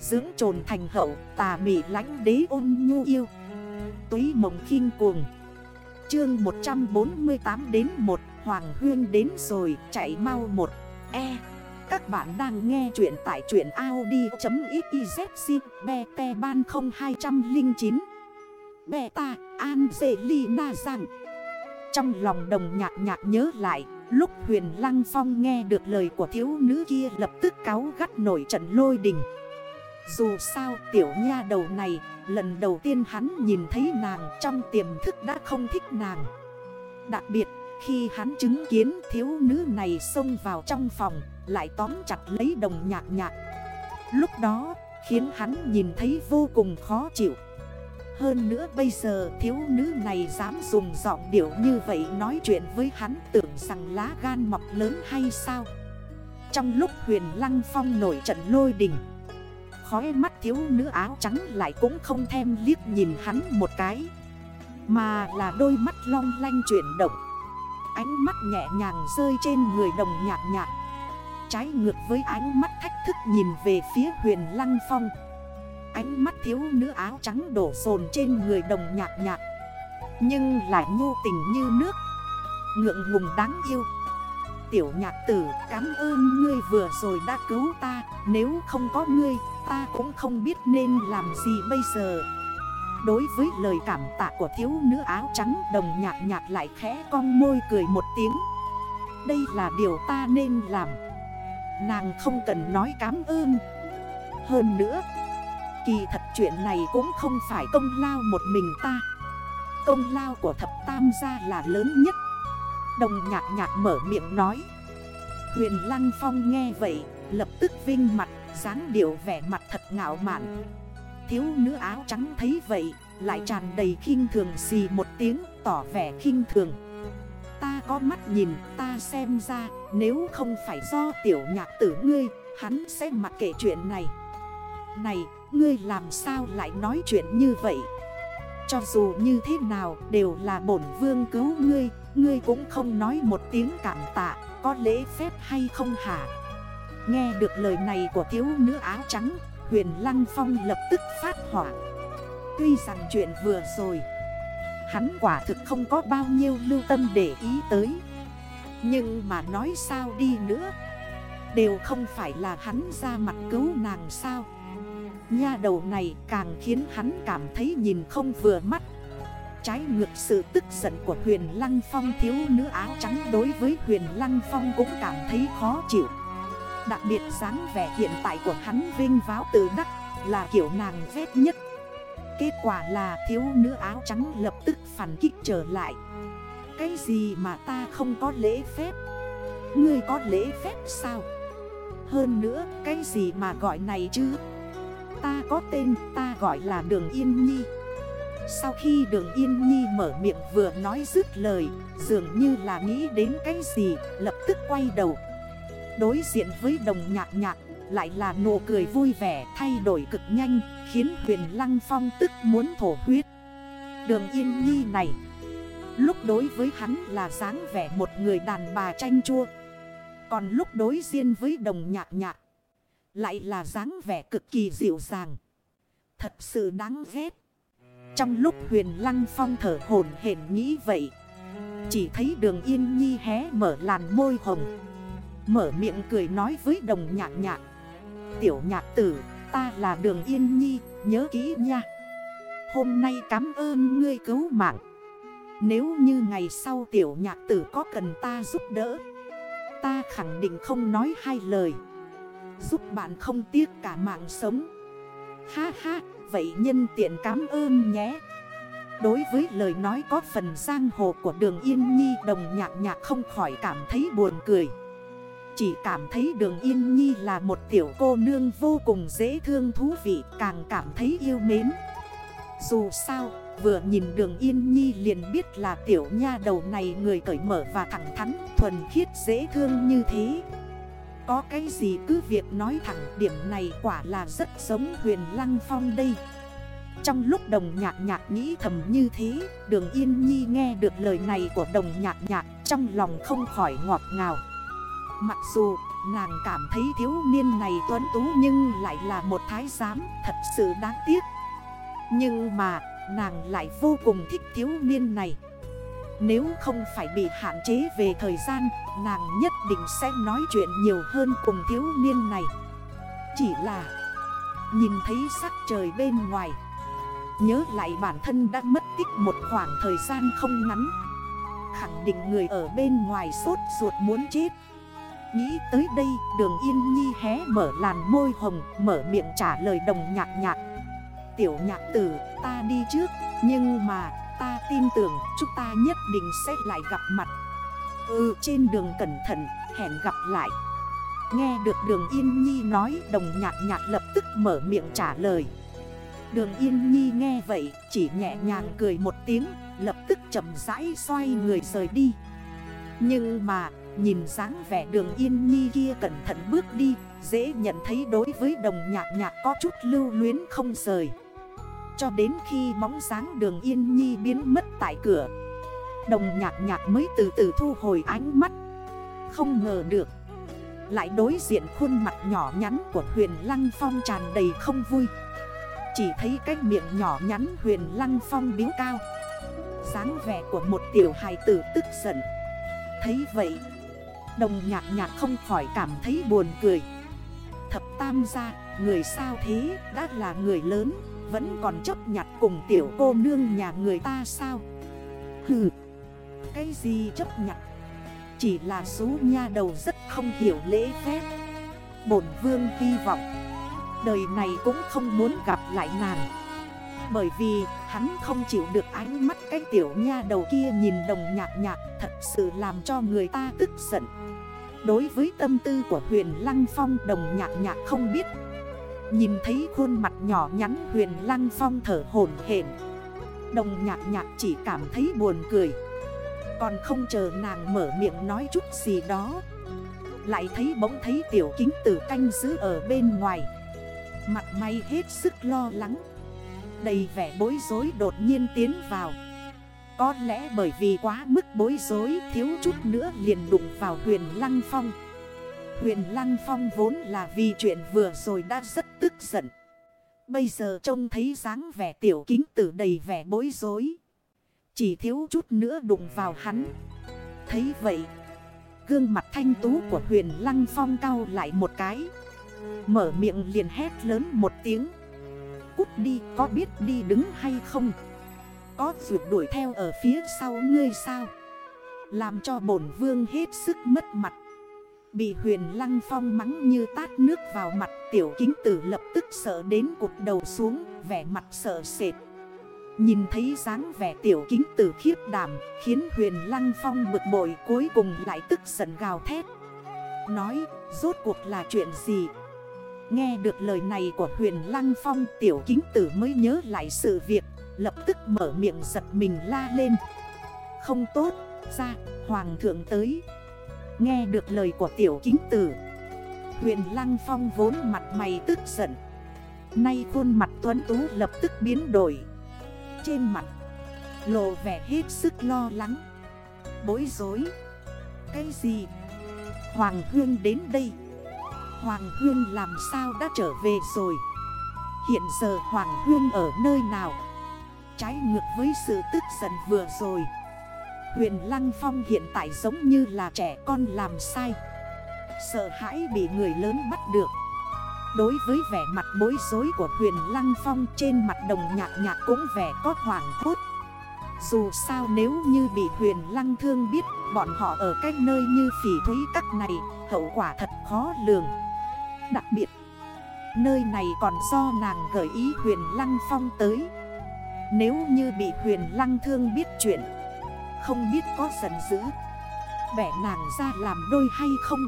Dưỡng trồn thành hậu, tà mị lánh đế ôn nhu yêu. Túy mộng khinh cuồng. Chương 148 đến 1 Hoàng Huyên đến rồi, chạy mau một. E. Các bạn đang nghe chuyện tại chuyện Audi.xyz Bè ban 0209 Bè ta An Dê Ly Na Giang. Trong lòng đồng nhạc nhạc nhớ lại, Lúc huyền Lăng Phong nghe được lời của thiếu nữ kia lập tức cáo gắt nổi trận lôi đình. Dù sao tiểu nha đầu này, Lần đầu tiên hắn nhìn thấy nàng trong tiềm thức đã không thích nàng. Đặc biệt, khi hắn chứng kiến thiếu nữ này xông vào trong phòng, Lại tóm chặt lấy đồng nhạc nhạc. Lúc đó, khiến hắn nhìn thấy vô cùng khó chịu. Hơn nữa bây giờ thiếu nữ này dám dùng giọng điệu như vậy nói chuyện với hắn tưởng rằng lá gan mọc lớn hay sao? Trong lúc huyền lăng phong nổi trận lôi đình Khói mắt thiếu nữ áo trắng lại cũng không thèm liếc nhìn hắn một cái, Mà là đôi mắt long lanh chuyển động, Ánh mắt nhẹ nhàng rơi trên người đồng nhạc nhạc, Trái ngược với ánh mắt thách thức nhìn về phía huyền lăng phong. Ánh mắt thiếu nữ áo trắng đổ sồn trên người đồng nhạc nhạc, Nhưng lại nhu tình như nước, Ngượng ngùng đáng yêu. Tiểu nhạc tử, cảm ơn ngươi vừa rồi đã cứu ta. Nếu không có ngươi, ta cũng không biết nên làm gì bây giờ. Đối với lời cảm tạ của thiếu nữ áo trắng, Đồng nhạc nhạc lại khẽ cong môi cười một tiếng. Đây là điều ta nên làm. Nàng không cần nói cảm ơn. Hơn nữa, Kỳ thật chuyện này cũng không phải công lao một mình ta. Công lao của thập tam gia là lớn nhất. Đồng nhạc nhạc mở miệng nói. Huyền Lăng Phong nghe vậy, Lập tức vinh mặt, dáng điệu vẻ mặt thật ngạo mạn. Thiếu nữ áo trắng thấy vậy, Lại tràn đầy khinh thường xì một tiếng, Tỏ vẻ khinh thường. Ta có mắt nhìn, ta xem ra, Nếu không phải do tiểu nhạc tử ngươi, Hắn sẽ mặc kệ chuyện này. Này, Ngươi làm sao lại nói chuyện như vậy? Cho dù như thế nào, đều là bổn vương cứu ngươi Ngươi cũng không nói một tiếng cảm tạ, Có lễ phép hay không hả? Nghe được lời này của thiếu nữ áo trắng, Huyền Lăng Phong lập tức phát hỏa. Tuy rằng chuyện vừa rồi, Hắn quả thực không có bao nhiêu lưu tâm để ý tới. Nhưng mà nói sao đi nữa, Đều không phải là hắn ra mặt cứu nàng sao? Nha đầu này càng khiến hắn cảm thấy nhìn không vừa mắt. Trái ngược sự tức giận của huyền Lăng Phong, thiếu nữ áo trắng đối với huyền Lăng Phong cũng cảm thấy khó chịu. Đặc biệt dáng vẻ hiện tại của hắn vinh váo từ đắc là kiểu nàng ghét nhất. Kết quả là thiếu nữ áo trắng lập tức phản kích trở lại. Cái gì mà ta không có lễ phép? Ngươi có lễ phép sao? Hơn nữa, cái gì mà gọi này chứ? Ta có tên, ta gọi là Đường Yên Nhi. Sau khi Đường Yên Nhi mở miệng vừa nói dứt lời, Dường như là nghĩ đến cái gì, Lập tức quay đầu Đối diện với đồng nhạc nhạc, Lại là nụ cười vui vẻ thay đổi cực nhanh, Khiến huyền lăng phong tức muốn thổ huyết Đường Yên Nhi này, Lúc đối với hắn là dáng vẻ một người đàn bà tranh chua, Còn lúc đối diện với đồng nhạc nhạc, lại là dáng vẻ cực kỳ dịu dàng. Thật sự đáng ghét. Trong lúc huyền lăng phong thở hồn hển nghĩ vậy. Chỉ thấy đường yên nhi hé mở làn môi hồng. Mở miệng cười nói với đồng nhạc nhạc. Tiểu nhạc tử, ta là đường yên nhi, nhớ kỹ nha. Hôm nay cảm ơn ngươi cứu mạng. Nếu như ngày sau tiểu nhạc tử có cần ta giúp đỡ Ta khẳng định không nói hai lời Giúp bạn không tiếc cả mạng sống Ha ha, vậy nhân tiện cảm ơn nhé. Đối với lời nói có phần giang hồ của đường Yên Nhi Đồng nhạc nhạc không khỏi cảm thấy buồn cười. Chỉ cảm thấy đường Yên Nhi là một tiểu cô nương vô cùng dễ thương thú vị Càng cảm thấy yêu mến. Dù sao, vừa nhìn đường Yên Nhi liền biết là tiểu nha đầu này người cởi mở và thẳng thắn Thuần khiết dễ thương như thế có cái gì cứ việc nói thẳng, điểm này quả là rất giống huyền lăng phong đây. Trong lúc đồng nhạc nhạc nghĩ thầm như thế, Đường Yên Nhi nghe được lời này của đồng nhạc nhạc, Trong lòng không khỏi ngọt ngào. Mặc dù Nàng cảm thấy thiếu niên này tuấn tú nhưng lại là một thái giám, thật sự đáng tiếc. Nhưng mà nàng lại vô cùng thích thiếu niên này. Nếu không phải bị hạn chế về thời gian, Nàng nhất định sẽ nói chuyện nhiều hơn cùng thiếu niên này. Chỉ là, nhìn thấy sắc trời bên ngoài, Nhớ lại bản thân đã mất tích một khoảng thời gian không ngắn. Khẳng định người ở bên ngoài sốt ruột muốn chết. Nghĩ tới đây, đường yên nhi hé mở làn môi hồng, Mở miệng trả lời đồng nhạc nhạc. Tiểu nhạc tử, ta đi trước, Nhưng mà ta tin tưởng, chúng ta nhất định sẽ lại gặp mặt. Ừ trên đường cẩn thận, hẹn gặp lại. Nghe được đường Yên Nhi nói, đồng nhạc nhạc lập tức mở miệng trả lời. Đường Yên Nhi nghe vậy, chỉ nhẹ nhàng cười một tiếng, Lập tức chậm rãi xoay người rời đi. Nhưng mà, nhìn dáng vẻ đường Yên Nhi kia cẩn thận bước đi, Dễ nhận thấy đối với đồng nhạc nhạc có chút lưu luyến không rời. Cho đến khi bóng dáng đường Yên Nhi biến mất tại cửa. Đồng nhạc nhạc mới từ từ thu hồi ánh mắt. Không ngờ được. Lại đối diện khuôn mặt nhỏ nhắn của huyền Lăng Phong tràn đầy không vui. Chỉ thấy cái miệng nhỏ nhắn huyền Lăng Phong biếu cao. dáng vẻ của một tiểu hài tử tức giận. Thấy vậy, Đồng nhạc nhạc không khỏi cảm thấy buồn cười. Thập tam gia, Người sao thế, đã là người lớn. Vẫn còn chấp nhặt cùng tiểu cô nương nhà người ta sao? Hừ, Cái gì chấp nhặt? Chỉ là số nha đầu rất không hiểu lễ phép. Bổn vương hy vọng, Đời này cũng không muốn gặp lại nàng. Bởi vì hắn không chịu được ánh mắt cái tiểu nha đầu kia nhìn đồng nhạc nhạc, Thật sự làm cho người ta tức giận. Đối với tâm tư của huyền Lăng Phong, đồng nhạc nhạc không biết Nhìn thấy khuôn mặt nhỏ nhắn huyền Lăng Phong thở hồn hển. Đồng nhạc nhạc chỉ cảm thấy buồn cười. Còn không chờ nàng mở miệng nói chút gì đó. Lại thấy bỗng thấy tiểu kính tử canh giữ ở bên ngoài. Mặt may hết sức lo lắng. Đầy vẻ bối rối đột nhiên tiến vào. Có lẽ bởi vì quá mức bối rối thiếu chút nữa liền đụng vào huyền Lăng Phong. Huyền Lăng Phong vốn là vì chuyện vừa rồi đã rất tức giận. Bây giờ trông thấy dáng vẻ tiểu kính tử đầy vẻ bối rối. Chỉ thiếu chút nữa đụng vào hắn. Thấy vậy, Gương mặt thanh tú của huyền Lăng Phong cao lại một cái. Mở miệng liền hét lớn một tiếng. Cút đi, có biết đi đứng hay không? Có vượt đuổi theo ở phía sau ngươi sao? Làm cho bổn vương hết sức mất mặt. Bị huyền lăng phong mắng như tát nước vào mặt, Tiểu kính tử lập tức sợ đến cục đầu xuống, Vẻ mặt sợ sệt. Nhìn thấy dáng vẻ tiểu kính tử khiếp đảm, Khiến huyền lăng phong bực bội cuối cùng lại tức giận gào thét. Nói, rốt cuộc là chuyện gì? Nghe được lời này của huyền lăng phong, Tiểu kính tử mới nhớ lại sự việc, Lập tức mở miệng giật mình la lên. Không tốt, ra, hoàng thượng tới. Nghe được lời của tiểu kính tử. Huyền Lăng Phong vốn mặt mày tức giận. Nay khuôn mặt tuấn tú lập tức biến đổi. Trên mặt, Lộ vẻ hết sức lo lắng. Bối rối. Cái gì? Hoàng Hương đến đây. Hoàng Hương làm sao đã trở về rồi? Hiện giờ Hoàng Hương ở nơi nào? Trái ngược với sự tức giận vừa rồi. Huyền Lăng Phong hiện tại giống như là trẻ con làm sai. Sợ hãi bị người lớn bắt được. Đối với vẻ mặt bối rối của huyền Lăng Phong trên mặt đồng nhạc nhạc cũng vẻ có hoảng hốt. Dù sao nếu như bị huyền Lăng Thương biết, bọn họ ở cách nơi như phỉ thúy các này, Hậu quả thật khó lường. Đặc biệt, Nơi này còn do nàng gợi ý huyền Lăng Phong tới. Nếu như bị huyền lăng thương biết chuyện không biết có giận dữ. Bẻ nàng ra làm đôi hay không?